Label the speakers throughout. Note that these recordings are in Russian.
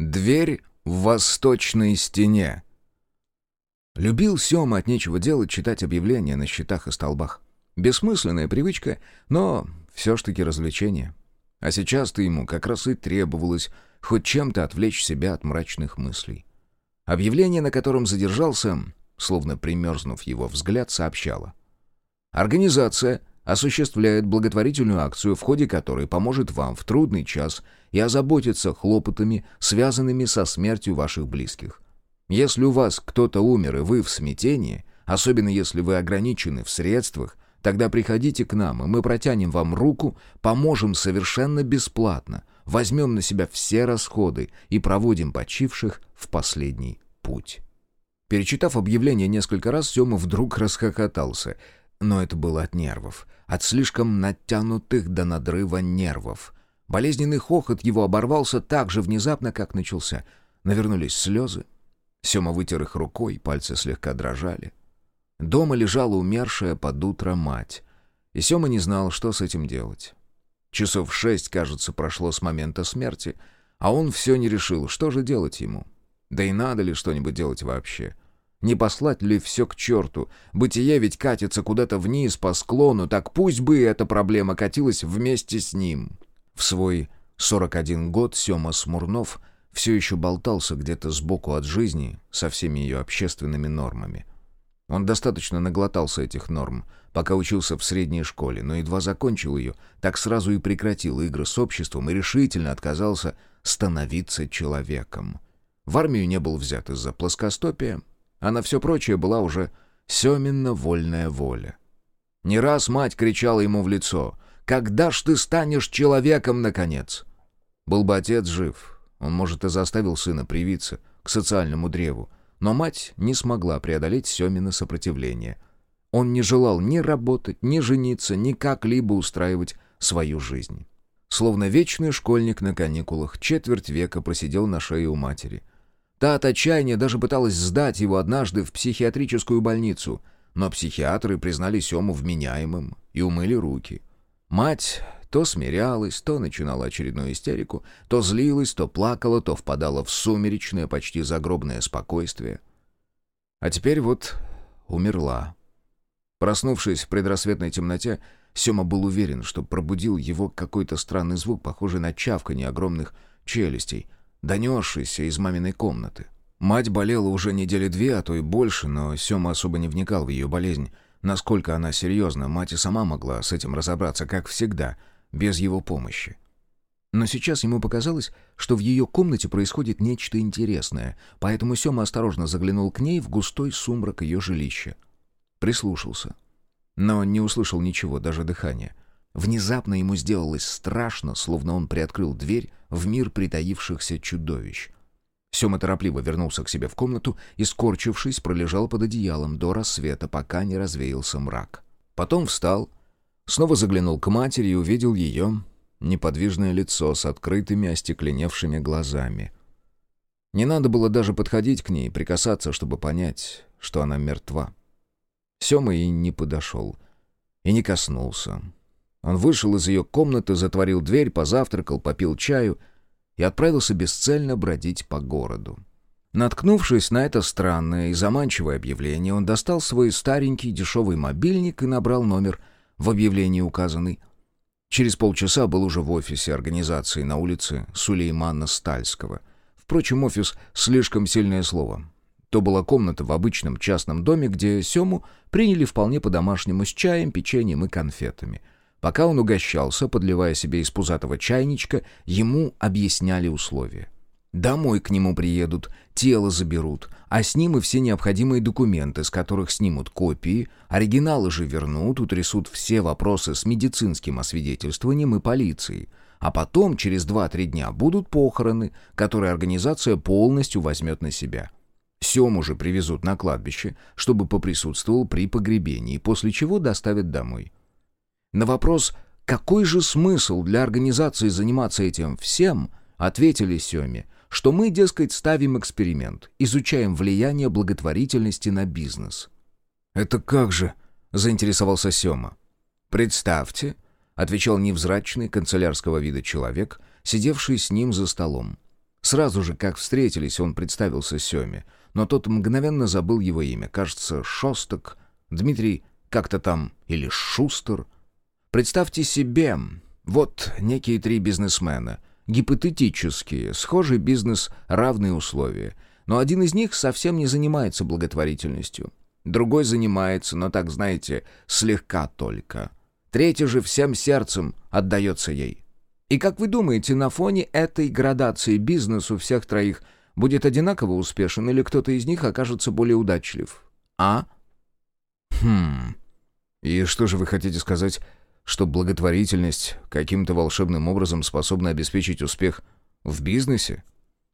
Speaker 1: Дверь в восточной стене. Любил Сёма от нечего делать читать объявления на щитах и столбах. Бессмысленная привычка, но все ж таки развлечение. А сейчас-то ему как раз и требовалось хоть чем-то отвлечь себя от мрачных мыслей. Объявление, на котором задержался, словно примерзнув его взгляд, сообщало. Организация осуществляет благотворительную акцию, в ходе которой поможет вам в трудный час и озаботится хлопотами, связанными со смертью ваших близких. Если у вас кто-то умер и вы в смятении, особенно если вы ограничены в средствах, тогда приходите к нам, и мы протянем вам руку, поможем совершенно бесплатно, возьмем на себя все расходы и проводим почивших в последний путь. Перечитав объявление несколько раз, Сема вдруг расхохотался — но это было от нервов, от слишком натянутых до надрыва нервов. Болезненный хохот его оборвался так же внезапно, как начался. Навернулись слезы. Сема вытер их рукой, пальцы слегка дрожали. Дома лежала умершая под утро мать. И Сема не знал, что с этим делать. Часов шесть, кажется, прошло с момента смерти, а он все не решил, что же делать ему. Да и надо ли что-нибудь делать вообще. Не послать ли все к черту? Бытие ведь катится куда-то вниз по склону, так пусть бы эта проблема катилась вместе с ним. В свой 41 год Сема Смурнов все еще болтался где-то сбоку от жизни со всеми ее общественными нормами. Он достаточно наглотался этих норм, пока учился в средней школе, но едва закончил ее, так сразу и прекратил игры с обществом и решительно отказался становиться человеком. В армию не был взят из-за плоскостопия, а на все прочее была уже Семинна вольная воля. Не раз мать кричала ему в лицо «Когда ж ты станешь человеком, наконец?» Был бы отец жив, он, может, и заставил сына привиться к социальному древу, но мать не смогла преодолеть Семина сопротивление. Он не желал ни работать, ни жениться, ни как-либо устраивать свою жизнь. Словно вечный школьник на каникулах, четверть века просидел на шее у матери. Та от отчаяния даже пыталась сдать его однажды в психиатрическую больницу, но психиатры признали Сему вменяемым и умыли руки. Мать то смирялась, то начинала очередную истерику, то злилась, то плакала, то впадала в сумеречное, почти загробное спокойствие. А теперь вот умерла. Проснувшись в предрассветной темноте, Сема был уверен, что пробудил его какой-то странный звук, похожий на чавканье огромных челюстей — донесшийся из маминой комнаты. Мать болела уже недели две, а то и больше, но Сёма особо не вникал в ее болезнь. Насколько она серьезна, мать и сама могла с этим разобраться, как всегда, без его помощи. Но сейчас ему показалось, что в ее комнате происходит нечто интересное, поэтому Сёма осторожно заглянул к ней в густой сумрак ее жилища. Прислушался. Но не услышал ничего, даже дыхания. Внезапно ему сделалось страшно, словно он приоткрыл дверь в мир притаившихся чудовищ. Сема торопливо вернулся к себе в комнату и, скорчившись, пролежал под одеялом до рассвета, пока не развеялся мрак. Потом встал, снова заглянул к матери и увидел ее неподвижное лицо с открытыми остекленевшими глазами. Не надо было даже подходить к ней прикасаться, чтобы понять, что она мертва. Сема и не подошел, и не коснулся. Он вышел из ее комнаты, затворил дверь, позавтракал, попил чаю и отправился бесцельно бродить по городу. Наткнувшись на это странное и заманчивое объявление, он достал свой старенький дешевый мобильник и набрал номер в объявлении указанный. Через полчаса был уже в офисе организации на улице Сулеймана Стальского. Впрочем, офис — слишком сильное слово. То была комната в обычном частном доме, где Сему приняли вполне по-домашнему с чаем, печеньем и конфетами — Пока он угощался, подливая себе из пузатого чайничка, ему объясняли условия. Домой к нему приедут, тело заберут, а с ним и все необходимые документы, с которых снимут копии, оригиналы же вернут, утрясут все вопросы с медицинским освидетельствованием и полицией. А потом, через 2-3 дня, будут похороны, которые организация полностью возьмет на себя. Сему же привезут на кладбище, чтобы поприсутствовал при погребении, после чего доставят домой. На вопрос «Какой же смысл для организации заниматься этим всем?» ответили Сёме, что мы, дескать, ставим эксперимент, изучаем влияние благотворительности на бизнес. «Это как же?» — заинтересовался Сёма. «Представьте», — отвечал невзрачный канцелярского вида человек, сидевший с ним за столом. Сразу же, как встретились, он представился Семе, но тот мгновенно забыл его имя. Кажется, Шосток, Дмитрий как-то там, или Шустер. Представьте себе, вот некие три бизнесмена, гипотетические, схожий бизнес, равные условия. Но один из них совсем не занимается благотворительностью. Другой занимается, но так, знаете, слегка только. Третий же всем сердцем отдается ей. И как вы думаете, на фоне этой градации бизнес у всех троих будет одинаково успешен или кто-то из них окажется более удачлив? А? Хм. И что же вы хотите сказать, что благотворительность каким-то волшебным образом способна обеспечить успех в бизнесе?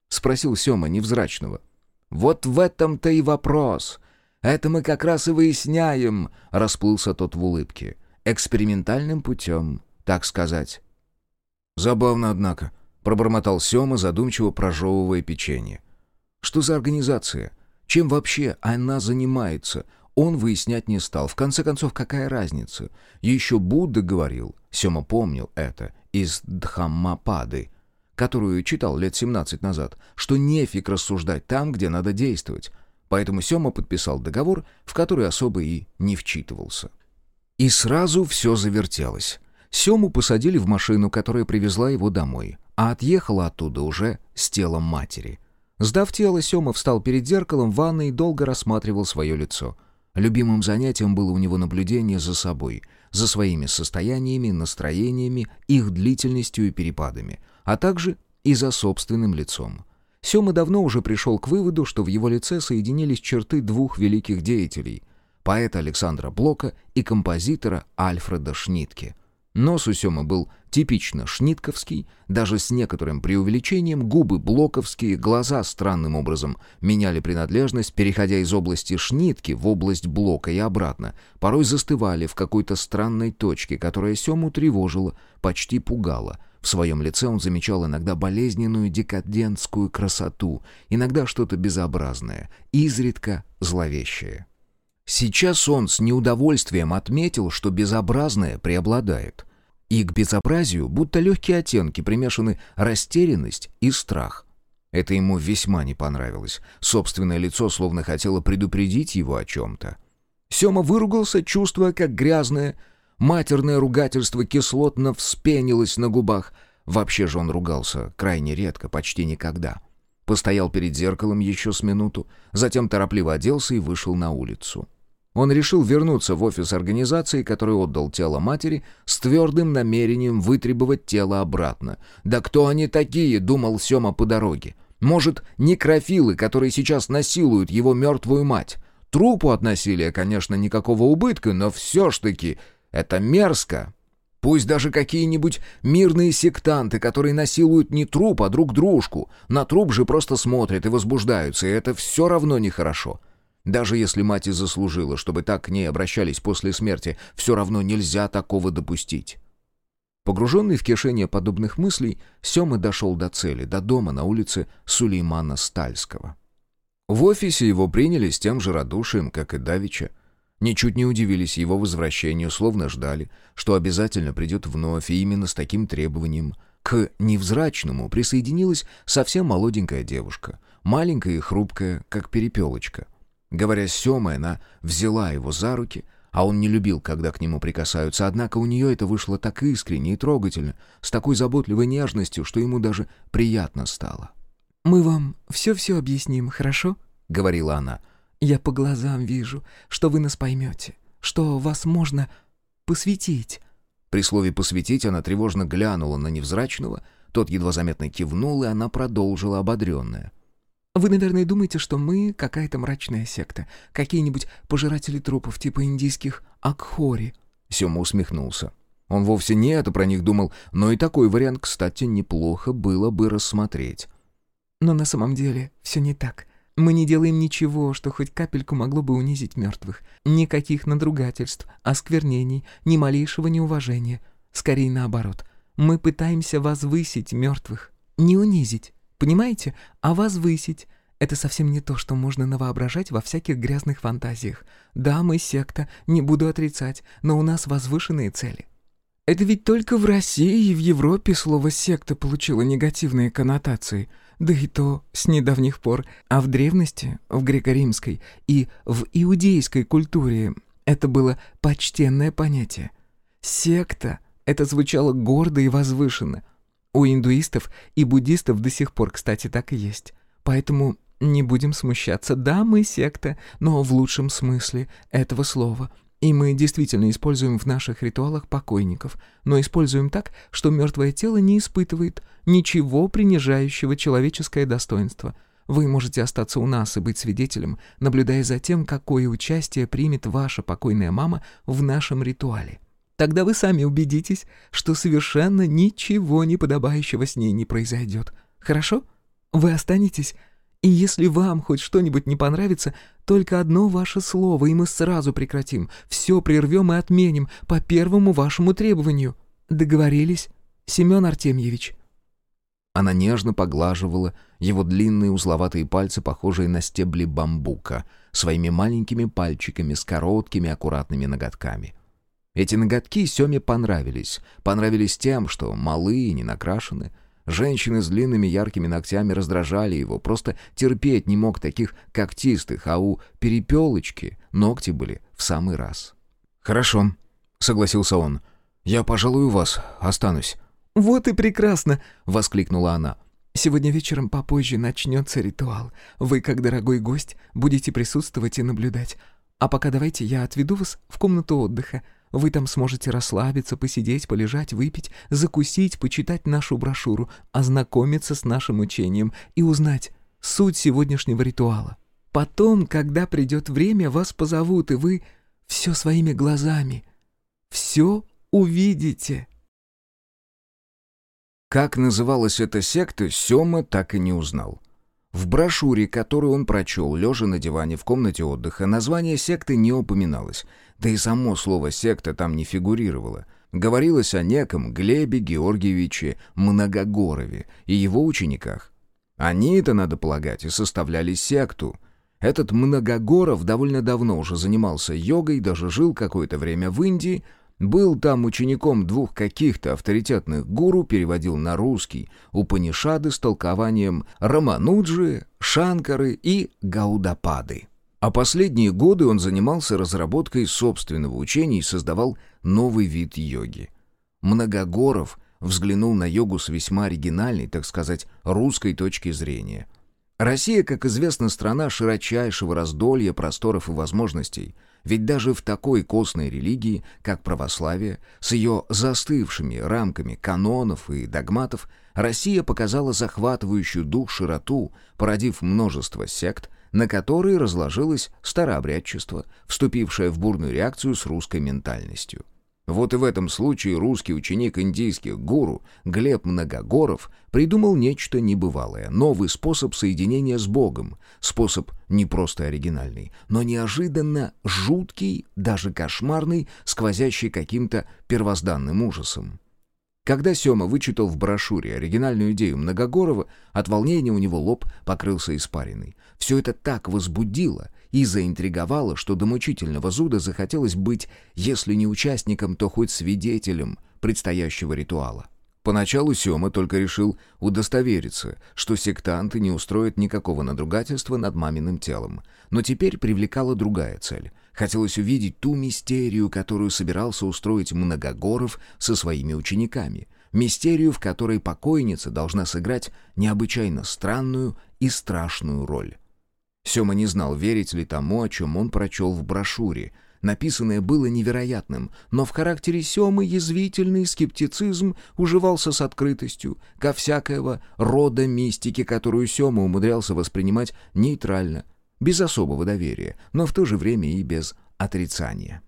Speaker 1: Спросил Сёма невзрачного. Вот в этом-то и вопрос. Это мы как раз и выясняем, расплылся тот в улыбке. Экспериментальным путем, так сказать. «Забавно, однако», — пробормотал Сёма, задумчиво прожевывая печенье. «Что за организация? Чем вообще она занимается?» Он выяснять не стал. В конце концов, какая разница? Еще Будда говорил, Сёма помнил это, из Дхаммапады, которую читал лет 17 назад, что нефиг рассуждать там, где надо действовать. Поэтому Сёма подписал договор, в который особо и не вчитывался. И сразу все завертелось. Сему посадили в машину, которая привезла его домой, а отъехала оттуда уже с телом матери. Сдав тело, Сема встал перед зеркалом в ванной и долго рассматривал свое лицо. Любимым занятием было у него наблюдение за собой, за своими состояниями, настроениями, их длительностью и перепадами, а также и за собственным лицом. Сема давно уже пришел к выводу, что в его лице соединились черты двух великих деятелей — поэта Александра Блока и композитора Альфреда Шнитке — Нос у Семы был типично шнитковский, даже с некоторым преувеличением, губы блоковские, глаза странным образом меняли принадлежность, переходя из области шнитки в область блока и обратно, порой застывали в какой-то странной точке, которая Сему тревожила, почти пугала. В своем лице он замечал иногда болезненную декадентскую красоту, иногда что-то безобразное, изредка зловещее. Сейчас он с неудовольствием отметил, что безобразное преобладает. И к безобразию будто легкие оттенки примешаны растерянность и страх. Это ему весьма не понравилось. Собственное лицо словно хотело предупредить его о чем-то. Сема выругался, чувствуя, как грязное, матерное ругательство кислотно вспенилось на губах. Вообще же он ругался крайне редко, почти никогда. Постоял перед зеркалом еще с минуту, затем торопливо оделся и вышел на улицу. Он решил вернуться в офис организации, который отдал тело матери, с твердым намерением вытребовать тело обратно. «Да кто они такие?» — думал Сема по дороге. «Может, некрофилы, которые сейчас насилуют его мертвую мать? Трупу от насилия, конечно, никакого убытка, но все ж таки это мерзко!» Пусть даже какие-нибудь мирные сектанты, которые насилуют не труп, а друг дружку. На труп же просто смотрят и возбуждаются, и это все равно нехорошо. Даже если мать и заслужила, чтобы так к ней обращались после смерти, все равно нельзя такого допустить. Погруженный в кишение подобных мыслей, Сема дошел до цели, до дома на улице Сулеймана Стальского. В офисе его приняли с тем же радушием, как и Давича. Ничуть не удивились его возвращению, словно ждали, что обязательно придет вновь, и именно с таким требованием. К невзрачному присоединилась совсем молоденькая девушка, маленькая и хрупкая, как перепелочка — Говоря с Семой, она взяла его за руки, а он не любил, когда к нему прикасаются, однако у нее это вышло так искренне и трогательно, с такой заботливой нежностью, что ему даже приятно стало.
Speaker 2: «Мы вам все-все объясним, хорошо?» — говорила она. «Я по глазам вижу, что вы нас поймете, что вас можно посвятить».
Speaker 1: При слове «посвятить» она тревожно глянула на невзрачного, тот едва заметно кивнул, и она продолжила ободренная.
Speaker 2: Вы, наверное, думаете, что мы какая-то мрачная секта, какие-нибудь пожиратели трупов типа индийских Акхори».
Speaker 1: Сёма усмехнулся. Он вовсе не это про них думал, но и такой вариант, кстати, неплохо было бы рассмотреть.
Speaker 2: «Но на самом деле все не так. Мы не делаем ничего, что хоть капельку могло бы унизить мертвых. Никаких надругательств, осквернений, ни малейшего неуважения. Скорее наоборот. Мы пытаемся возвысить мертвых, не унизить. Понимаете? А возвысить — это совсем не то, что можно навоображать во всяких грязных фантазиях. Да, мы секта, не буду отрицать, но у нас возвышенные цели. Это ведь только в России и в Европе слово «секта» получило негативные коннотации. да и то с недавних пор. А в древности, в греко-римской и в иудейской культуре это было почтенное понятие. Секта — это звучало гордо и возвышенно. У индуистов и буддистов до сих пор, кстати, так и есть. Поэтому не будем смущаться. Да, мы секта, но в лучшем смысле этого слова. И мы действительно используем в наших ритуалах покойников, но используем так, что мертвое тело не испытывает ничего принижающего человеческое достоинство. Вы можете остаться у нас и быть свидетелем, наблюдая за тем, какое участие примет ваша покойная мама в нашем ритуале. Тогда вы сами убедитесь, что совершенно ничего неподобающего с ней не произойдет. Хорошо? Вы останетесь и если вам хоть что-нибудь не понравится, только одно ваше слово, и мы сразу прекратим. Все прервем и отменим по первому вашему требованию. Договорились, Семен Артемьевич?»
Speaker 1: Она нежно поглаживала его длинные узловатые пальцы, похожие на стебли бамбука, своими маленькими пальчиками с короткими аккуратными ноготками. Эти ноготки Семе понравились. Понравились тем, что малые и не накрашены — Женщины с длинными яркими ногтями раздражали его, просто терпеть не мог таких когтистых, а у перепелочки ногти были в самый раз. «Хорошо», — согласился он. «Я, пожалуй, у вас останусь».
Speaker 2: «Вот и прекрасно!» — воскликнула она. «Сегодня вечером попозже начнется ритуал. Вы, как дорогой гость, будете присутствовать и наблюдать. А пока давайте я отведу вас в комнату отдыха. Вы там сможете расслабиться, посидеть, полежать, выпить, закусить, почитать нашу брошюру, ознакомиться с нашим учением и узнать суть сегодняшнего ритуала. Потом, когда придет время, вас позовут, и вы все своими глазами, все увидите».
Speaker 1: Как называлась эта секта, Сёма так и не узнал. В брошюре, которую он прочел, лежа на диване в комнате отдыха, название секты не упоминалось, да и само слово «секта» там не фигурировало. Говорилось о неком Глебе Георгиевиче Многогорове и его учениках. Они-то, надо полагать, и составляли секту. Этот Многогоров довольно давно уже занимался йогой, даже жил какое-то время в Индии, был там учеником двух каких-то авторитетных гуру, переводил на русский Упанишады с толкованием Рамануджи, Шанкары и Гаудапады. А последние годы он занимался разработкой собственного учения и создавал новый вид йоги. Многогоров взглянул на йогу с весьма оригинальной, так сказать, русской точки зрения. Россия, как известно, страна широчайшего раздолья, просторов и возможностей – ведь даже в такой костной религии, как православие, с ее застывшими рамками канонов и догматов, Россия показала захватывающую дух широту, породив множество сект, на которые разложилось старообрядчество, вступившее в бурную реакцию с русской ментальностью. Вот и в этом случае русский ученик индийских гуру Глеб Многогоров придумал нечто небывалое, новый способ соединения с Богом, способ не просто оригинальный, но неожиданно жуткий, даже кошмарный, сквозящий каким-то первозданным ужасом. Когда Сёма вычитал в брошюре оригинальную идею Многогорова, от волнения у него лоб покрылся испариной. Все это так возбудило и заинтриговало, что до мучительного зуда захотелось быть, если не участником, то хоть свидетелем предстоящего ритуала. Поначалу Сёма только решил удостовериться, что сектанты не устроят никакого надругательства над маминым телом. Но теперь привлекала другая цель. Хотелось увидеть ту мистерию, которую собирался устроить Многогоров со своими учениками. Мистерию, в которой покойница должна сыграть необычайно странную и страшную роль. Сёма не знал, верить ли тому, о чем он прочел в брошюре — Написанное было невероятным, но в характере Семы язвительный скептицизм уживался с открытостью ко всякого рода мистики, которую Сема умудрялся воспринимать нейтрально, без особого доверия, но в то же время и без отрицания.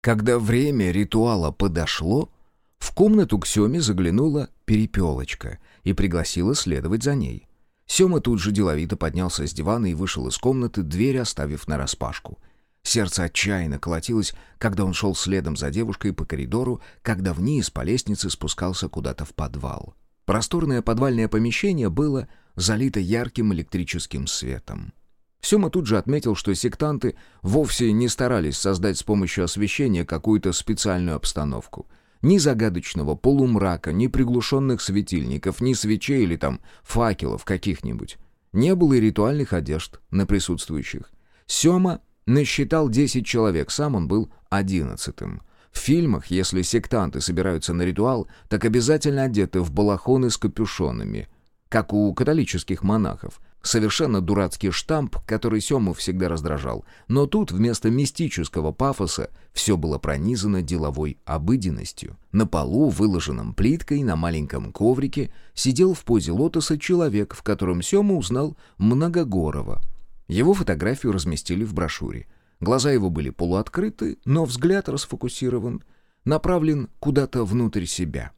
Speaker 1: Когда время ритуала подошло, в комнату к Семе заглянула перепелочка и пригласила следовать за ней. Сёма тут же деловито поднялся с дивана и вышел из комнаты, дверь оставив нараспашку. Сердце отчаянно колотилось, когда он шел следом за девушкой по коридору, когда вниз по лестнице спускался куда-то в подвал. Просторное подвальное помещение было залито ярким электрическим светом. Сёма тут же отметил, что сектанты вовсе не старались создать с помощью освещения какую-то специальную обстановку — Ни загадочного полумрака, ни приглушенных светильников, ни свечей или там факелов каких-нибудь. Не было и ритуальных одежд на присутствующих. Сема насчитал 10 человек, сам он был одиннадцатым. В фильмах, если сектанты собираются на ритуал, так обязательно одеты в балахоны с капюшонами, как у католических монахов. Совершенно дурацкий штамп, который Сему всегда раздражал. Но тут вместо мистического пафоса все было пронизано деловой обыденностью. На полу, выложенном плиткой, на маленьком коврике, сидел в позе лотоса человек, в котором Сема узнал Многогорова. Его фотографию разместили в брошюре. Глаза его были полуоткрыты, но взгляд расфокусирован, направлен куда-то внутрь себя.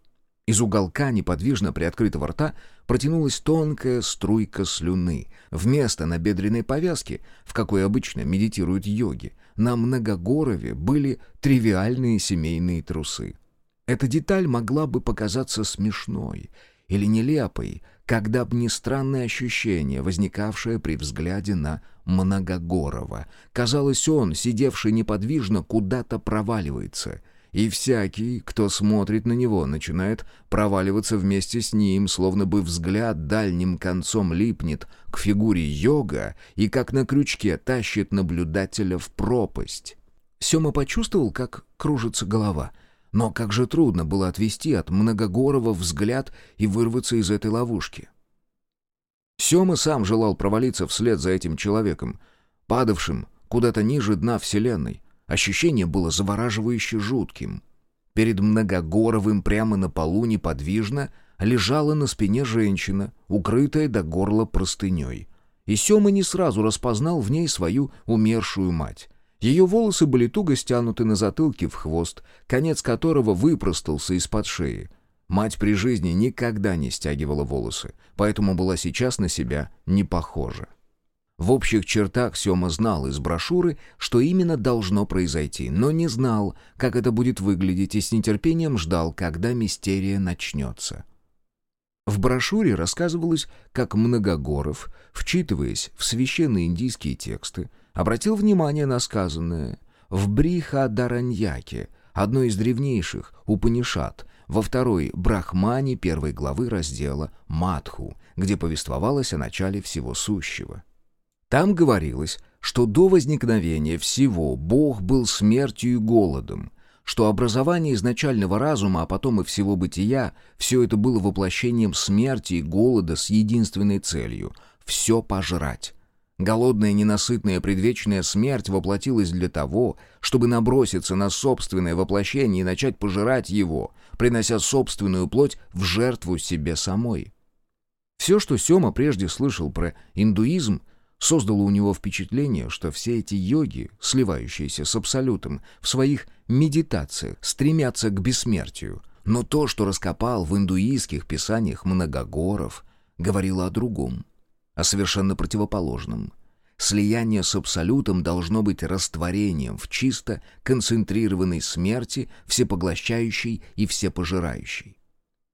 Speaker 1: Из уголка неподвижно приоткрытого рта протянулась тонкая струйка слюны. Вместо набедренной повязки, в какой обычно медитируют йоги, на многогорове были тривиальные семейные трусы. Эта деталь могла бы показаться смешной или нелепой, когда б не странное ощущение, возникавшее при взгляде на Многогорова. Казалось, он, сидевший неподвижно, куда-то проваливается — и всякий, кто смотрит на него, начинает проваливаться вместе с ним, словно бы взгляд дальним концом липнет к фигуре йога и как на крючке тащит наблюдателя в пропасть. Сема почувствовал, как кружится голова. Но как же трудно было отвести от многогорого взгляд и вырваться из этой ловушки. Сема сам желал провалиться вслед за этим человеком, падавшим куда-то ниже дна Вселенной, Ощущение было завораживающе жутким. Перед Многогоровым прямо на полу неподвижно лежала на спине женщина, укрытая до горла простыней. И Сема не сразу распознал в ней свою умершую мать. Ее волосы были туго стянуты на затылке в хвост, конец которого выпростался из-под шеи. Мать при жизни никогда не стягивала волосы, поэтому была сейчас на себя не похожа. В общих чертах Сёма знал из брошюры, что именно должно произойти, но не знал, как это будет выглядеть, и с нетерпением ждал, когда мистерия начнется. В брошюре рассказывалось, как Многогоров, вчитываясь в священные индийские тексты, обратил внимание на сказанное в Бриха-Дараньяке, одной из древнейших Упанишат, во второй Брахмане первой главы раздела «Матху», где повествовалось о начале всего сущего. Там говорилось, что до возникновения всего Бог был смертью и голодом, что образование изначального разума, а потом и всего бытия, все это было воплощением смерти и голода с единственной целью — все пожрать. Голодная ненасытная предвечная смерть воплотилась для того, чтобы наброситься на собственное воплощение и начать пожирать его, принося собственную плоть в жертву себе самой. Все, что Сема прежде слышал про индуизм, создало у него впечатление, что все эти йоги, сливающиеся с абсолютом, в своих медитациях стремятся к бессмертию. Но то, что раскопал в индуистских писаниях Многогоров, говорило о другом, о совершенно противоположном. Слияние с абсолютом должно быть растворением в чисто концентрированной смерти, всепоглощающей и всепожирающей.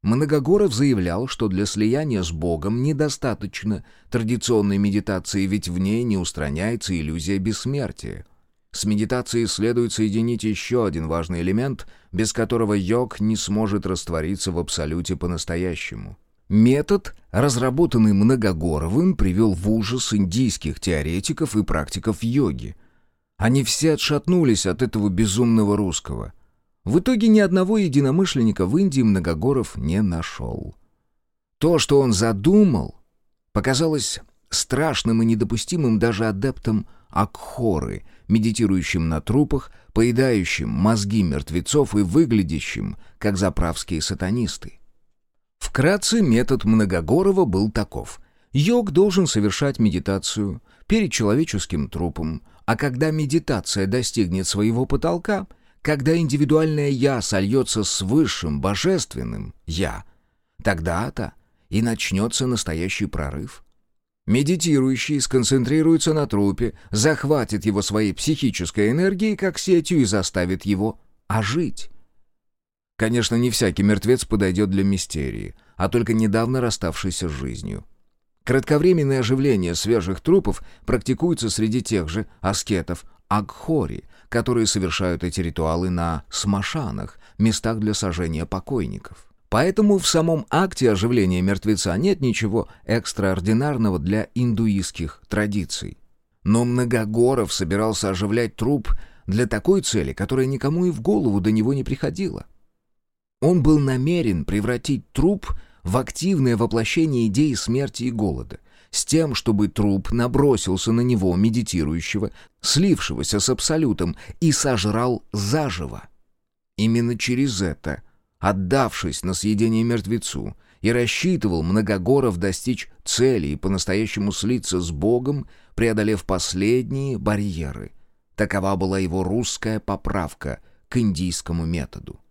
Speaker 1: Многогоров заявлял, что для слияния с Богом недостаточно традиционной медитации, ведь в ней не устраняется иллюзия бессмертия. С медитацией следует соединить еще один важный элемент, без которого йог не сможет раствориться в абсолюте по-настоящему. Метод, разработанный Многогоровым, привел в ужас индийских теоретиков и практиков йоги. Они все отшатнулись от этого безумного русского – в итоге ни одного единомышленника в Индии Многогоров не нашел. То, что он задумал, показалось страшным и недопустимым даже адептам Акхоры, медитирующим на трупах, поедающим мозги мертвецов и выглядящим, как заправские сатанисты. Вкратце метод Многогорова был таков. Йог должен совершать медитацию перед человеческим трупом, а когда медитация достигнет своего потолка — когда индивидуальное «я» сольется с высшим, божественным «я», тогда-то и начнется настоящий прорыв. Медитирующий сконцентрируется на трупе, захватит его своей психической энергией как сетью и заставит его ожить. Конечно, не всякий мертвец подойдет для мистерии, а только недавно расставшийся с жизнью. Кратковременное оживление свежих трупов практикуется среди тех же аскетов Агхори, которые совершают эти ритуалы на смашанах, местах для сожжения покойников. Поэтому в самом акте оживления мертвеца нет ничего экстраординарного для индуистских традиций. Но Многогоров собирался оживлять труп для такой цели, которая никому и в голову до него не приходила. Он был намерен превратить труп в активное воплощение идеи смерти и голода, с тем, чтобы труп набросился на него, медитирующего, слившегося с абсолютом, и сожрал заживо. Именно через это, отдавшись на съедение мертвецу, и рассчитывал Многогоров достичь цели и по-настоящему слиться с Богом, преодолев последние барьеры. Такова была его русская поправка к индийскому методу.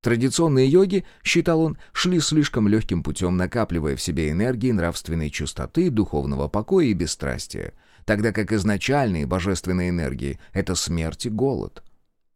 Speaker 1: Традиционные йоги, считал он, шли слишком легким путем, накапливая в себе энергии нравственной чистоты, духовного покоя и бесстрастия, тогда как изначальные божественные энергии — это смерть и голод.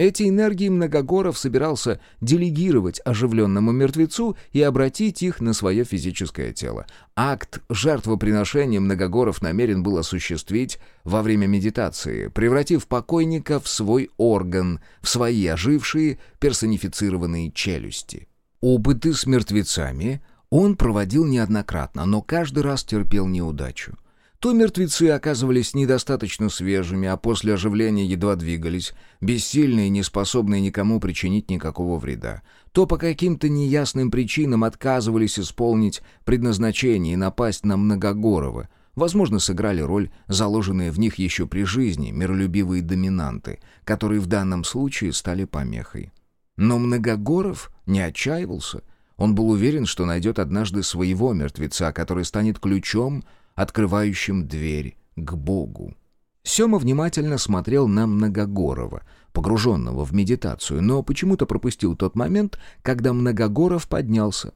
Speaker 1: Эти энергии Многогоров собирался делегировать оживленному мертвецу и обратить их на свое физическое тело. Акт жертвоприношения Многогоров намерен был осуществить во время медитации, превратив покойника в свой орган, в свои ожившие персонифицированные челюсти. Опыты с мертвецами он проводил неоднократно, но каждый раз терпел неудачу. То мертвецы оказывались недостаточно свежими, а после оживления едва двигались, бессильные и неспособные никому причинить никакого вреда. То по каким-то неясным причинам отказывались исполнить предназначение и напасть на Многогорова. Возможно, сыграли роль заложенные в них еще при жизни миролюбивые доминанты, которые в данном случае стали помехой. Но Многогоров не отчаивался. Он был уверен, что найдет однажды своего мертвеца, который станет ключом открывающим дверь к Богу. Сема внимательно смотрел на Многогорова, погруженного в медитацию, но почему-то пропустил тот момент, когда Многогоров поднялся.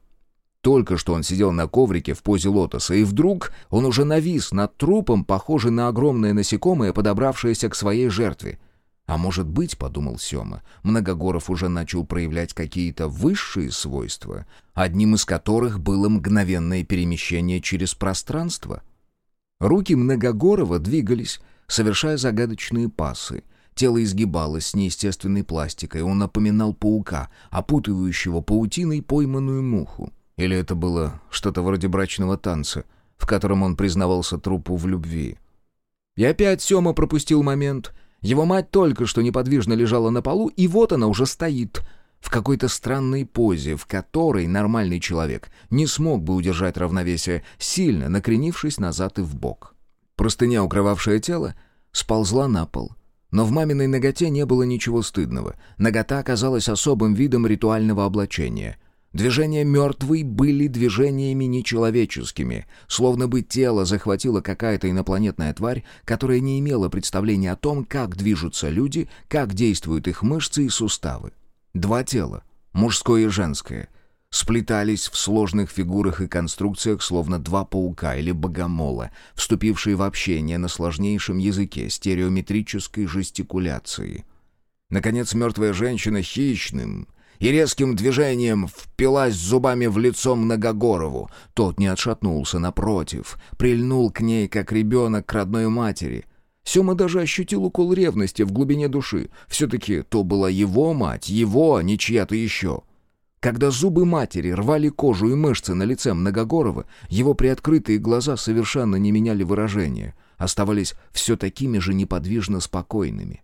Speaker 1: Только что он сидел на коврике в позе лотоса, и вдруг он уже навис над трупом, похожий на огромное насекомое, подобравшееся к своей жертве. А может быть, подумал Сема, Многогоров уже начал проявлять какие-то высшие свойства, одним из которых было мгновенное перемещение через пространство. Руки Многогорова двигались, совершая загадочные пасы. Тело изгибалось с неестественной пластикой, он напоминал паука, опутывающего паутиной пойманную муху. Или это было что-то вроде брачного танца, в котором он признавался трупу в любви. И опять Сема пропустил момент — его мать только что неподвижно лежала на полу, и вот она уже стоит в какой-то странной позе, в которой нормальный человек не смог бы удержать равновесие, сильно накренившись назад и в бок. Простыня, укрывавшая тело, сползла на пол. Но в маминой ноготе не было ничего стыдного. Нагота оказалась особым видом ритуального облачения — Движения мертвой были движениями нечеловеческими, словно бы тело захватила какая-то инопланетная тварь, которая не имела представления о том, как движутся люди, как действуют их мышцы и суставы. Два тела, мужское и женское, сплетались в сложных фигурах и конструкциях, словно два паука или богомола, вступившие в общение на сложнейшем языке стереометрической жестикуляции. Наконец, мертвая женщина хищным, и резким движением впилась зубами в лицо Многогорову. Тот не отшатнулся, напротив, прильнул к ней, как ребенок к родной матери. Сема даже ощутил укол ревности в глубине души. Все-таки то была его мать, его, а не чья-то еще. Когда зубы матери рвали кожу и мышцы на лице Многогорова, его приоткрытые глаза совершенно не меняли выражения, оставались все такими же неподвижно спокойными.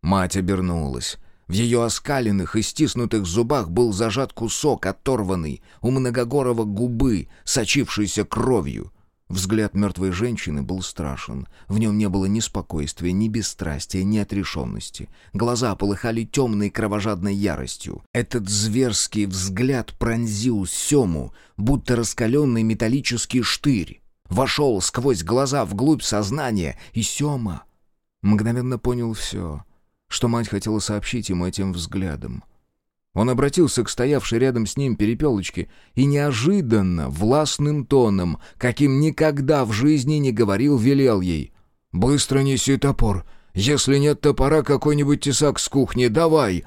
Speaker 1: Мать обернулась. В ее оскаленных и стиснутых зубах был зажат кусок, оторванный у многогорого губы, сочившийся кровью. Взгляд мертвой женщины был страшен. В нем не было ни спокойствия, ни бесстрастия, ни отрешенности. Глаза полыхали темной кровожадной яростью. Этот зверский взгляд пронзил Сему, будто раскаленный металлический штырь. Вошел сквозь глаза вглубь сознания, и Сема мгновенно понял все — что мать хотела сообщить ему этим взглядом. Он обратился к стоявшей рядом с ним перепелочке и неожиданно, властным тоном, каким никогда в жизни не говорил, велел ей. «Быстро неси топор. Если нет топора, какой-нибудь тесак с кухни, давай!»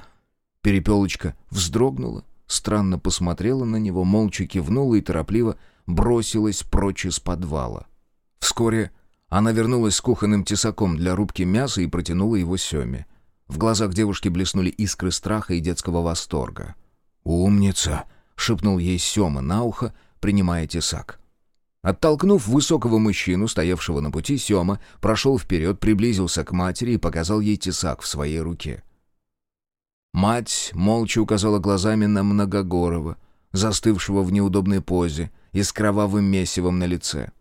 Speaker 1: Перепелочка вздрогнула, странно посмотрела на него, молча кивнула и торопливо бросилась прочь из подвала. Вскоре она вернулась с кухонным тесаком для рубки мяса и протянула его Семе. В глазах девушки блеснули искры страха и детского восторга. «Умница!» — шепнул ей Сема на ухо, принимая тесак. Оттолкнув высокого мужчину, стоявшего на пути, Сема прошел вперед, приблизился к матери и показал ей тесак в своей руке. Мать молча указала глазами на Многогорова, застывшего в неудобной позе и с кровавым месивом на лице.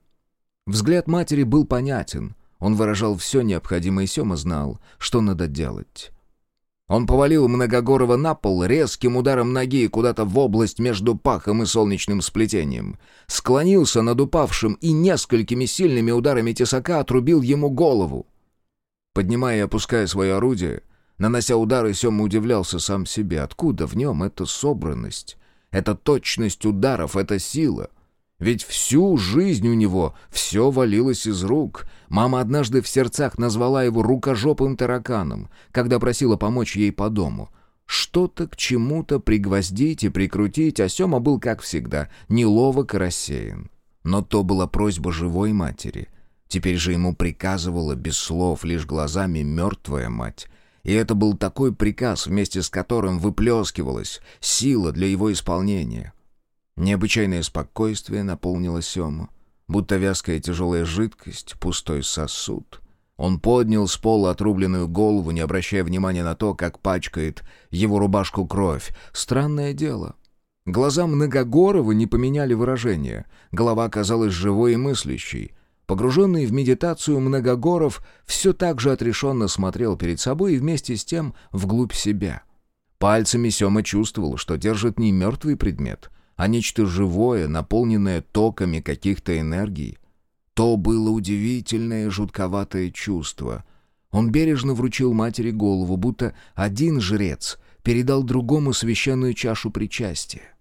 Speaker 1: Взгляд матери был понятен. Он выражал все необходимое, и Сема знал, что надо делать. Он повалил Многогорова на пол резким ударом ноги куда-то в область между пахом и солнечным сплетением. Склонился над упавшим и несколькими сильными ударами тесака отрубил ему голову. Поднимая и опуская свое орудие, нанося удары, Сема удивлялся сам себе, откуда в нем эта собранность, эта точность ударов, эта сила. Ведь всю жизнь у него все валилось из рук. Мама однажды в сердцах назвала его рукожопым тараканом, когда просила помочь ей по дому. Что-то к чему-то пригвоздить и прикрутить, а Сема был, как всегда, неловок и рассеян. Но то была просьба живой матери. Теперь же ему приказывала без слов, лишь глазами мертвая мать. И это был такой приказ, вместе с которым выплескивалась сила для его исполнения. Необычайное спокойствие наполнило Сему, будто вязкая тяжелая жидкость, пустой сосуд. Он поднял с пола отрубленную голову, не обращая внимания на то, как пачкает его рубашку кровь. Странное дело. Глаза Многогорова не поменяли выражение. Голова казалась живой и мыслящей. Погруженный в медитацию Многогоров все так же отрешенно смотрел перед собой и вместе с тем вглубь себя. Пальцами Сема чувствовал, что держит не мертвый предмет, а нечто живое, наполненное токами каких-то энергий. То было удивительное жутковатое чувство. Он бережно вручил матери голову, будто один жрец передал другому священную чашу причастия.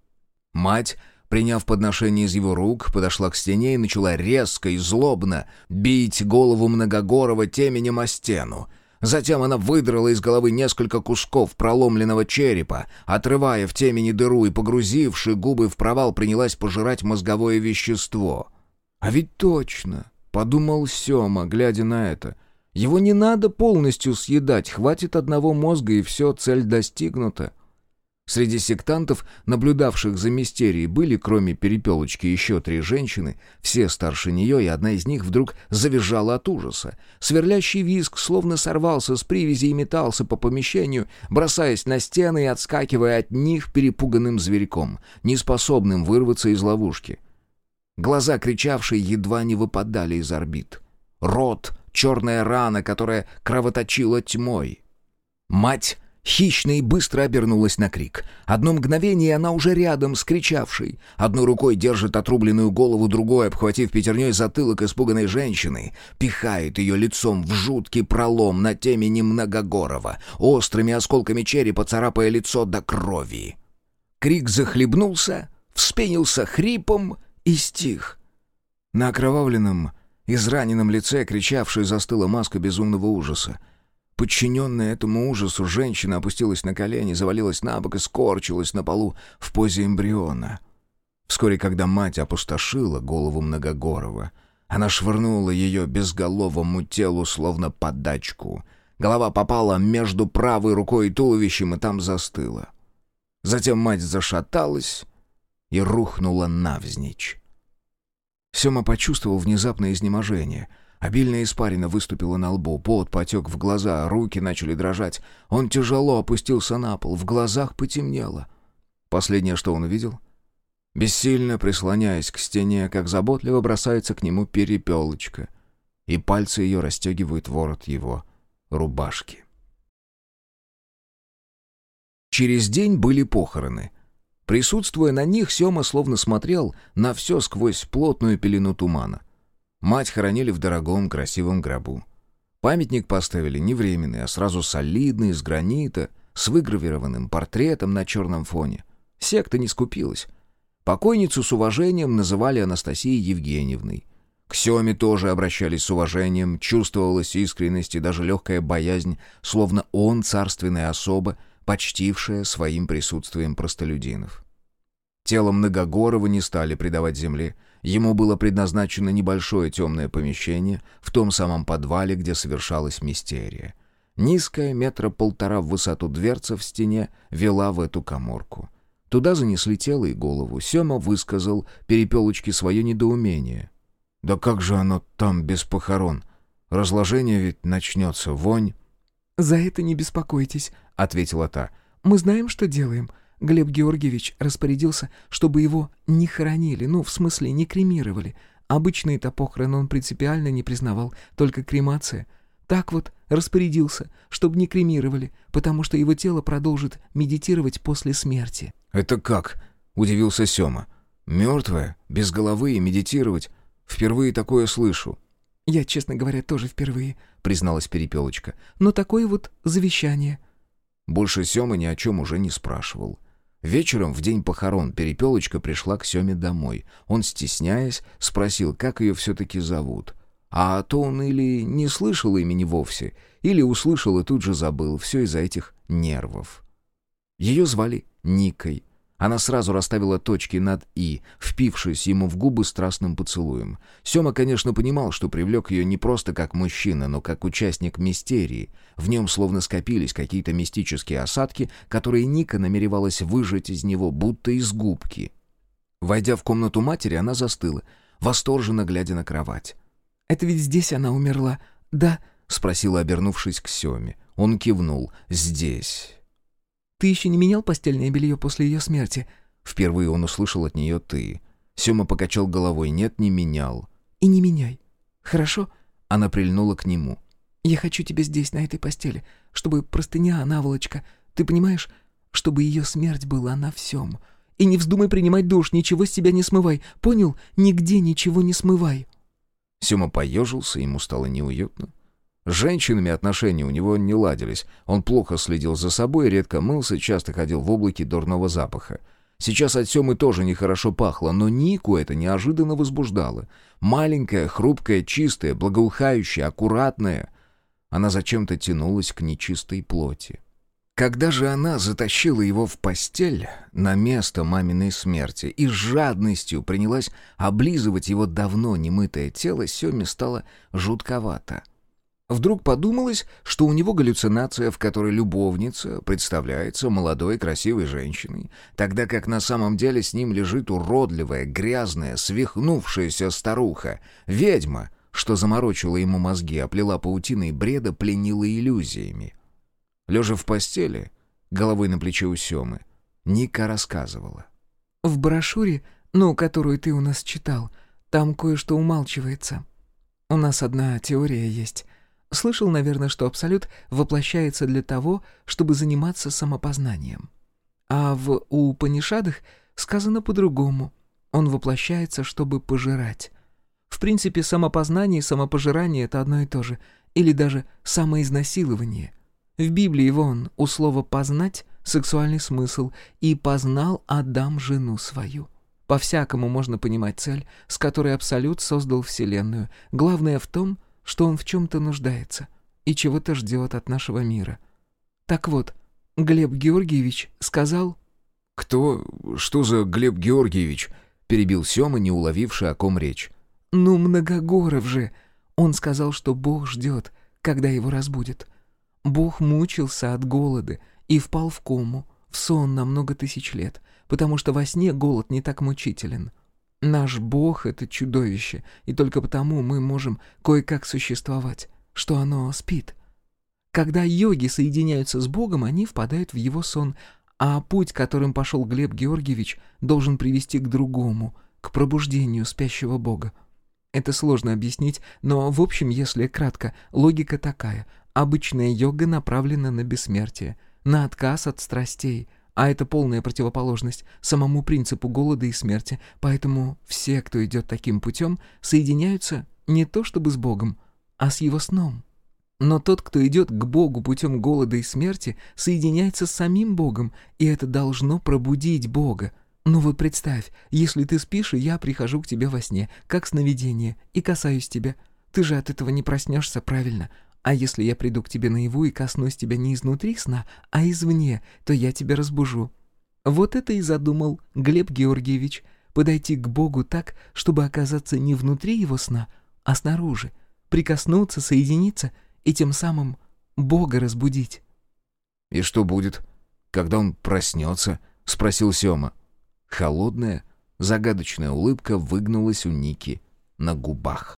Speaker 1: Мать, приняв подношение из его рук, подошла к стене и начала резко и злобно бить голову Многогорова теменем о стену — Затем она выдрала из головы несколько кусков проломленного черепа, отрывая в темени дыру и, погрузивши губы в провал, принялась пожирать мозговое вещество. «А ведь точно!» — подумал Сёма, глядя на это. «Его не надо полностью съедать, хватит одного мозга, и все, цель достигнута». Среди сектантов, наблюдавших за мистерией, были, кроме перепелочки, еще три женщины, все старше нее, и одна из них вдруг завизжала от ужаса. Сверлящий визг словно сорвался с привязи и метался по помещению, бросаясь на стены и отскакивая от них перепуганным зверьком, неспособным вырваться из ловушки. Глаза кричавшей едва не выпадали из орбит. Рот — черная рана, которая кровоточила тьмой. Мать Хищно и быстро обернулась на крик. Одно мгновение она уже рядом с кричавшей. Одной рукой держит отрубленную голову, другой, обхватив пятерней затылок испуганной женщины, пихает ее лицом в жуткий пролом на темени Многогорова, острыми осколками черепа царапая лицо до крови. Крик захлебнулся, вспенился хрипом и стих. На окровавленном, израненном лице кричавшей застыла маска безумного ужаса. Подчиненная этому ужасу, женщина опустилась на колени, завалилась на бок и скорчилась на полу в позе эмбриона. Вскоре, когда мать опустошила голову Многогорова, она швырнула ее безголовому телу, словно подачку. Голова попала между правой рукой и туловищем, и там застыла. Затем мать зашаталась и рухнула навзничь. Сема почувствовал внезапное изнеможение — Обильная испарина выступила на лбу, пот потек в глаза, руки начали дрожать. Он тяжело опустился на пол, в глазах потемнело. Последнее, что он увидел? Бессильно прислоняясь к стене, как заботливо бросается к нему перепелочка, и пальцы ее расстегивают ворот его рубашки. Через день были похороны. Присутствуя на них, Сема словно смотрел на все сквозь плотную пелену тумана. Мать хоронили в дорогом красивом гробу. Памятник поставили не временный, а сразу солидный, из гранита, с выгравированным портретом на черном фоне. Секта не скупилась. Покойницу с уважением называли Анастасией Евгеньевной. К Семе тоже обращались с уважением, чувствовалась искренность и даже легкая боязнь, словно он царственная особа, почтившая своим присутствием простолюдинов. Тело Многогорова не стали предавать земле, Ему было предназначено небольшое темное помещение в том самом подвале, где совершалась мистерия. Низкая, метра полтора в высоту дверца в стене, вела в эту коморку. Туда занесли тело и голову. Сема высказал перепелочке свое недоумение. «Да как же оно там без похорон? Разложение ведь начнется, вонь».
Speaker 2: «За это не беспокойтесь», — ответила та. «Мы знаем, что делаем. Глеб Георгиевич распорядился, чтобы его не хоронили, ну, в смысле, не кремировали. Обычные-то похороны он принципиально не признавал, только кремация. Так вот, распорядился, чтобы не кремировали, потому что его тело продолжит медитировать после смерти».
Speaker 1: «Это как?» — удивился Сёма. «Мертвое, без головы и медитировать? Впервые такое слышу».
Speaker 2: «Я, честно говоря, тоже впервые», — призналась Перепелочка. «Но такое вот завещание».
Speaker 1: Больше Сёма ни о чем уже не спрашивал. Вечером, в день похорон, Перепелочка пришла к Семе домой. Он, стесняясь, спросил, как ее все-таки зовут. А то он или не слышал имени вовсе, или услышал и тут же забыл. Все из-за этих нервов. Ее звали Никой. Она сразу расставила точки над «и», впившись ему в губы страстным поцелуем. Сема, конечно, понимал, что привлек ее не просто как мужчина, но как участник мистерии. В нем словно скопились какие-то мистические осадки, которые Ника намеревалась выжать из него, будто из губки. Войдя в комнату матери, она застыла, восторженно глядя на кровать.
Speaker 2: «Это ведь здесь она умерла, да?»
Speaker 1: — спросила, обернувшись к Семе. Он кивнул. «Здесь».
Speaker 2: Ты еще не менял постельное белье после ее смерти?»
Speaker 1: Впервые он услышал от нее «ты». Сема покачал головой. «Нет, не менял».
Speaker 2: «И не меняй. Хорошо?»
Speaker 1: Она прильнула к нему.
Speaker 2: «Я хочу тебя здесь, на этой постели, чтобы простыня, наволочка, ты понимаешь, чтобы ее смерть была на всем. И не вздумай принимать душ, ничего с себя не смывай. Понял? Нигде ничего не смывай».
Speaker 1: Сема поежился, ему стало неуютно. С женщинами отношения у него не ладились. Он плохо следил за собой, редко мылся, часто ходил в облаке дурного запаха. Сейчас от Семы тоже нехорошо пахло, но Нику это неожиданно возбуждало. Маленькая, хрупкая, чистая, благоухающая, аккуратная. Она зачем-то тянулась к нечистой плоти. Когда же она затащила его в постель на место маминой смерти и с жадностью принялась облизывать его давно немытое тело, Семе стало жутковато — Вдруг подумалось, что у него галлюцинация, в которой любовница представляется молодой красивой женщиной, тогда как на самом деле с ним лежит уродливая, грязная, свихнувшаяся старуха, ведьма, что заморочила ему мозги, оплела паутиной бреда, пленила иллюзиями. Лежа в постели, головой на плече у Семы, Ника рассказывала.
Speaker 2: «В брошюре, ну, которую ты у нас читал, там кое-что умалчивается. У нас одна теория есть». Слышал, наверное, что Абсолют воплощается для того, чтобы заниматься самопознанием. А в Упанишадах сказано по-другому. Он воплощается, чтобы пожирать. В принципе, самопознание и самопожирание — это одно и то же. Или даже самоизнасилование. В Библии вон у слова «познать» сексуальный смысл «и познал Адам жену свою». По-всякому можно понимать цель, с которой Абсолют создал Вселенную. Главное в том, что он в чем-то нуждается и чего-то ждет от нашего мира. Так вот, Глеб Георгиевич сказал...
Speaker 1: «Кто? Что за Глеб Георгиевич?» — перебил Сёма, не уловивший, о ком речь.
Speaker 2: «Ну, Многогоров же! Он сказал, что Бог ждет, когда его разбудят. Бог мучился от голода и впал в кому, в сон на много тысяч лет, потому что во сне голод не так мучителен. Наш Бог — это чудовище, и только потому мы можем кое-как существовать, что оно спит. Когда йоги соединяются с Богом, они впадают в его сон, а путь, которым пошел Глеб Георгиевич, должен привести к другому, к пробуждению спящего Бога. Это сложно объяснить, но, в общем, если кратко, логика такая. Обычная йога направлена на бессмертие, на отказ от страстей — а это полная противоположность самому принципу голода и смерти, поэтому все, кто идет таким путем, соединяются не то чтобы с Богом, а с его сном. Но тот, кто идет к Богу путем голода и смерти, соединяется с самим Богом, и это должно пробудить Бога. Ну вот представь, если ты спишь, и я прихожу к тебе во сне, как сновидение, и касаюсь тебя. Ты же от этого не проснешься, правильно? А если я приду к тебе наяву и коснусь тебя не изнутри сна, а извне, то я тебя разбужу. Вот это и задумал Глеб Георгиевич, подойти к Богу так, чтобы оказаться не внутри его сна, а снаружи, прикоснуться, соединиться и тем самым Бога разбудить».
Speaker 1: «И что будет, когда он проснется?» — спросил Сема. Холодная, загадочная улыбка выгнулась у Ники на губах.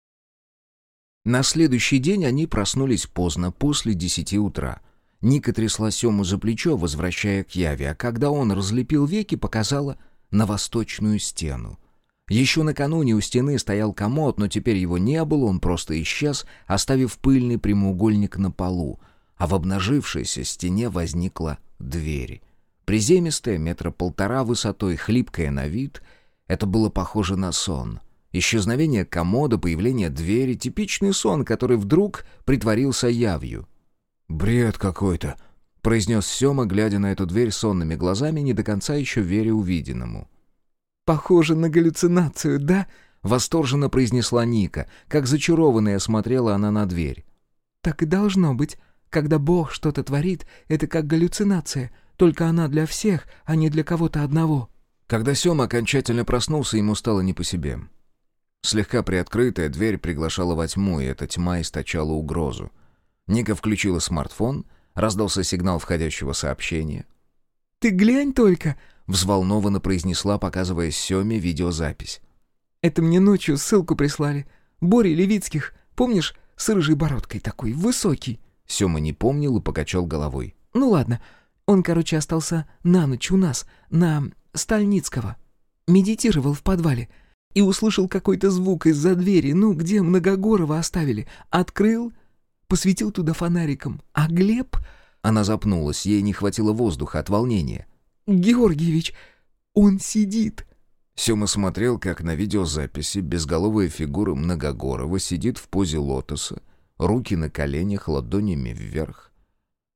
Speaker 1: На следующий день они проснулись поздно, после десяти утра. Ника трясла Сему за плечо, возвращая к Яве, а когда он разлепил веки, показала на восточную стену. Еще накануне у стены стоял комод, но теперь его не было, он просто исчез, оставив пыльный прямоугольник на полу, а в обнажившейся стене возникла дверь. Приземистая, метра полтора высотой, хлипкая на вид, это было похоже на сон — Исчезновение комода, появление двери — типичный сон, который вдруг притворился явью. «Бред какой-то», — произнес Сема, глядя на эту дверь сонными глазами, не до конца еще веря увиденному.
Speaker 2: «Похоже на галлюцинацию, да?»
Speaker 1: — восторженно произнесла Ника, как зачарованная смотрела она на дверь.
Speaker 2: «Так и должно быть. Когда Бог что-то творит, это как галлюцинация, только она для всех, а не для кого-то одного».
Speaker 1: Когда Сема окончательно проснулся, ему стало не по себе. Слегка приоткрытая дверь приглашала во тьму, и эта тьма источала угрозу. Ника включила смартфон, раздался сигнал входящего сообщения.
Speaker 2: «Ты глянь только!»
Speaker 1: — взволнованно произнесла, показывая Семе видеозапись.
Speaker 2: «Это мне ночью ссылку прислали. Бори Левицких, помнишь, с рыжей бородкой такой, высокий?»
Speaker 1: Сема не помнил и покачал головой.
Speaker 2: «Ну ладно, он, короче, остался на ночь у нас, на Стальницкого. Медитировал в подвале и услышал какой-то звук из-за двери, ну, где Многогорова оставили. Открыл, посветил туда фонариком. А Глеб...
Speaker 1: Она запнулась, ей не хватило воздуха от волнения.
Speaker 2: «Георгиевич, он сидит!»
Speaker 1: Сема смотрел, как на видеозаписи безголовая фигура Многогорова сидит в позе лотоса, руки на коленях, ладонями вверх.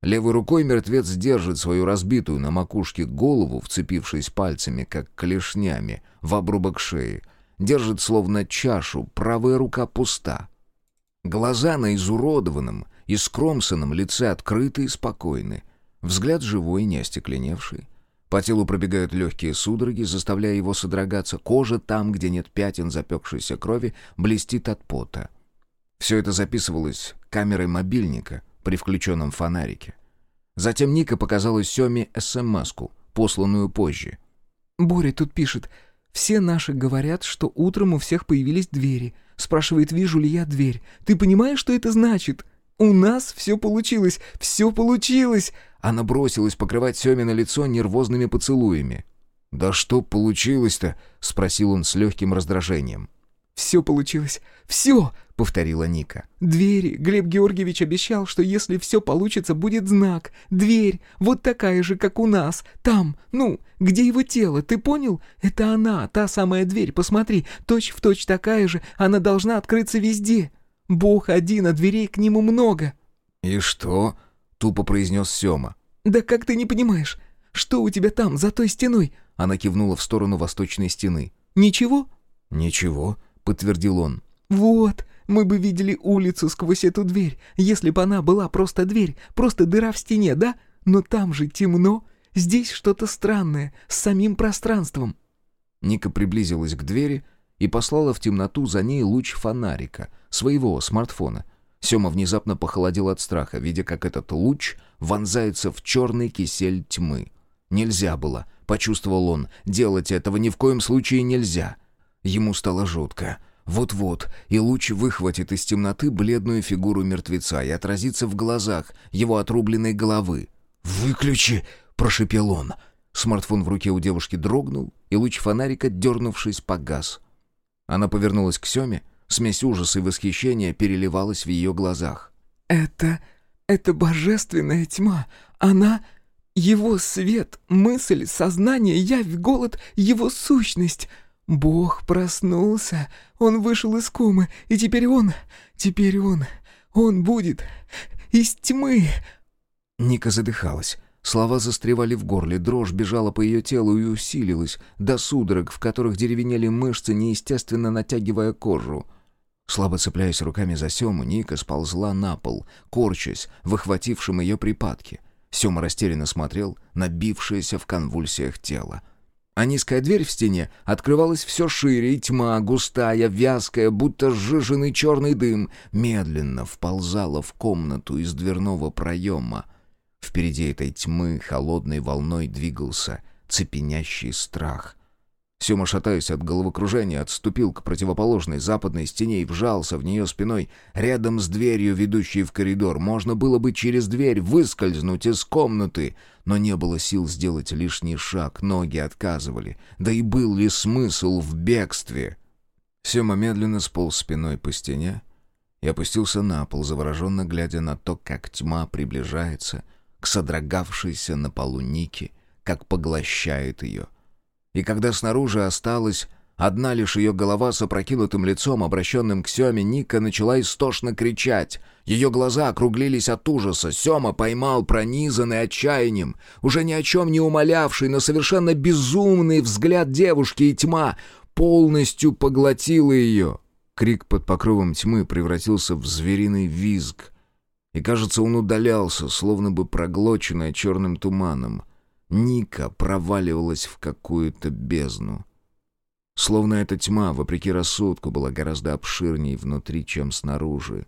Speaker 1: Левой рукой мертвец держит свою разбитую на макушке голову, вцепившись пальцами, как клешнями, в обрубок шеи, держит словно чашу, правая рука пуста. Глаза на изуродованном и скромсанном лице открыты и спокойны, взгляд живой, не остекленевший. По телу пробегают легкие судороги, заставляя его содрогаться. Кожа там, где нет пятен запекшейся крови, блестит от пота. Все это записывалось камерой мобильника при включенном фонарике. Затем Ника показала Семе СМС-ку, посланную позже.
Speaker 2: «Боря тут пишет. Все наши говорят, что утром у всех появились двери. Спрашивает, вижу ли я дверь. Ты понимаешь, что это значит? У нас все получилось, все получилось!»
Speaker 1: Она бросилась покрывать Семе на лицо нервозными поцелуями. «Да что получилось-то?» — спросил он с легким раздражением.
Speaker 2: «Все получилось. Все!» — повторила Ника. «Двери. Глеб Георгиевич обещал, что если все получится, будет знак. Дверь. Вот такая же, как у нас. Там. Ну, где его тело, ты понял? Это она, та самая дверь. Посмотри. Точь в точь такая же. Она должна открыться везде. Бог один, а дверей к нему много».
Speaker 1: «И что?» — тупо произнес Сема.
Speaker 2: «Да как ты не понимаешь? Что у тебя там, за той стеной?»
Speaker 1: Она кивнула в сторону восточной стены.
Speaker 2: «Ничего?»
Speaker 1: «Ничего», — подтвердил он.
Speaker 2: «Вот, мы бы видели улицу сквозь эту дверь, если бы она была просто дверь, просто дыра в стене, да? Но там же темно, здесь что-то странное, с самим пространством».
Speaker 1: Ника приблизилась к двери и послала в темноту за ней луч фонарика, своего смартфона. Сема внезапно похолодел от страха, видя, как этот луч вонзается в черный кисель тьмы. «Нельзя было», — почувствовал он, — «делать этого ни в коем случае нельзя». Ему стало жутко. Вот-вот, и луч выхватит из темноты бледную фигуру мертвеца и отразится в глазах его отрубленной головы. «Выключи!» — прошепел он. Смартфон в руке у девушки дрогнул, и луч фонарика, дернувшись, погас. Она повернулась к Семе, смесь ужаса и восхищения переливалась в ее глазах.
Speaker 2: «Это... это божественная тьма. Она... его свет, мысль, сознание, явь, голод, его сущность...» Бог проснулся, он вышел из комы, и теперь он, теперь он, он будет из тьмы.
Speaker 1: Ника задыхалась. Слова застревали в горле, дрожь бежала по ее телу и усилилась до судорог, в которых деревенели мышцы, неестественно натягивая кожу. Слабо цепляясь руками за Сему, Ника сползла на пол, корчась в ее припадке. Сема растерянно смотрел на бившееся в конвульсиях тело. А низкая дверь в стене открывалась все шире, и тьма, густая, вязкая, будто сжиженный черный дым, медленно вползала в комнату из дверного проема. Впереди этой тьмы холодной волной двигался цепенящий страх — Сема, шатаясь от головокружения, отступил к противоположной западной стене и вжался в нее спиной рядом с дверью, ведущей в коридор. Можно было бы через дверь выскользнуть из комнаты, но не было сил сделать лишний шаг, ноги отказывали. Да и был ли смысл в бегстве? Сема медленно сполз спиной по стене и опустился на пол, завороженно глядя на то, как тьма приближается к содрогавшейся на полу Ники, как поглощает ее — и когда снаружи осталась одна лишь ее голова с опрокинутым лицом, обращенным к Семе, Ника начала истошно кричать. Ее глаза округлились от ужаса. Сема поймал пронизанный отчаянием, уже ни о чем не умолявший, но совершенно безумный взгляд девушки, и тьма полностью поглотила ее. Крик под покровом тьмы превратился в звериный визг. И, кажется, он удалялся, словно бы проглоченный черным туманом — Ника проваливалась в какую-то бездну. Словно эта тьма, вопреки рассудку, была гораздо обширнее внутри, чем снаружи.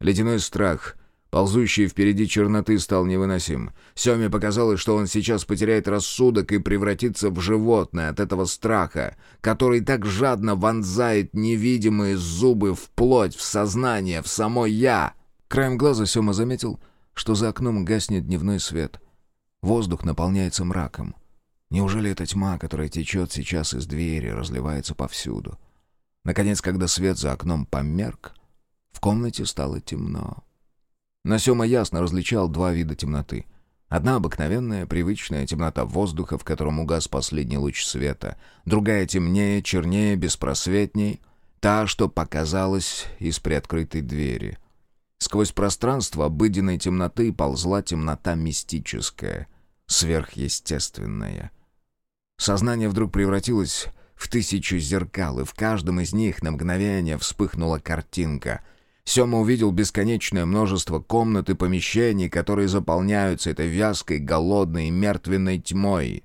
Speaker 1: Ледяной страх, ползущий впереди черноты, стал невыносим. Семе показалось, что он сейчас потеряет рассудок и превратится в животное от этого страха, который так жадно вонзает невидимые зубы в плоть, в сознание, в само «я». Краем глаза Сема заметил, что за окном гаснет дневной свет — Воздух наполняется мраком. Неужели эта тьма, которая течет сейчас из двери, разливается повсюду? Наконец, когда свет за окном померк, в комнате стало темно. Но Сема ясно различал два вида темноты. Одна обыкновенная, привычная темнота воздуха, в котором угас последний луч света. Другая темнее, чернее, беспросветней. Та, что показалась из приоткрытой двери — Сквозь пространство обыденной темноты ползла темнота мистическая, сверхъестественная. Сознание вдруг превратилось в тысячу зеркал, и в каждом из них на мгновение вспыхнула картинка. Сема увидел бесконечное множество комнат и помещений, которые заполняются этой вязкой, голодной, мертвенной тьмой.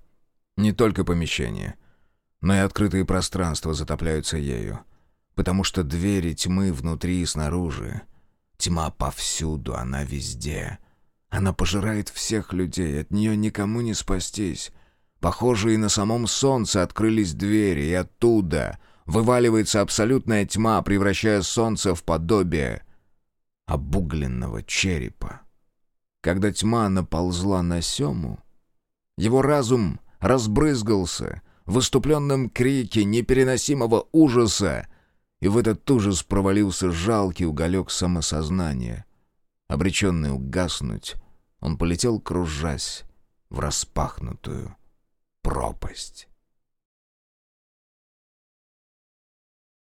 Speaker 1: Не только помещения, но и открытые пространства затопляются ею, потому что двери тьмы внутри и снаружи — Тьма повсюду, она везде. Она пожирает всех людей, от нее никому не спастись. Похоже, и на самом солнце открылись двери, и оттуда вываливается абсолютная тьма, превращая солнце в подобие обугленного черепа. Когда тьма наползла на Сему, его разум разбрызгался в выступленном крике непереносимого ужаса, и в этот ужас провалился жалкий уголек самосознания. Обреченный угаснуть, он полетел, кружась в распахнутую пропасть.